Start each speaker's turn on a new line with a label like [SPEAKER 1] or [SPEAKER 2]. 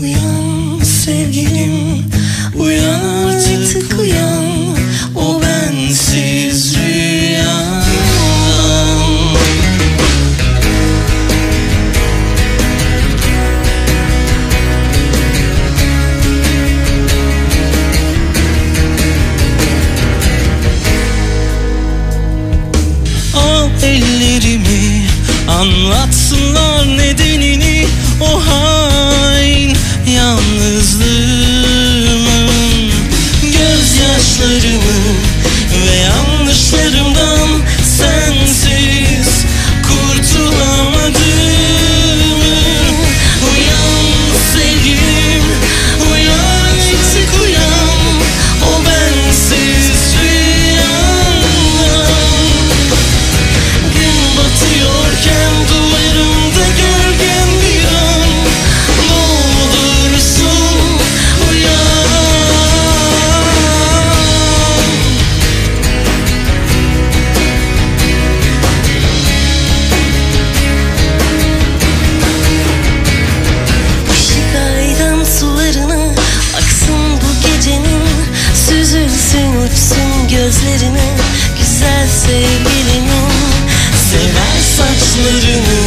[SPEAKER 1] Uyan sevgilim uyan artık uyan. O bensiz rüyan Al ellerimi anlatsınlar nedenini. O hal öpsün gözlerini Güzel sevgilimin Sever saçlarını.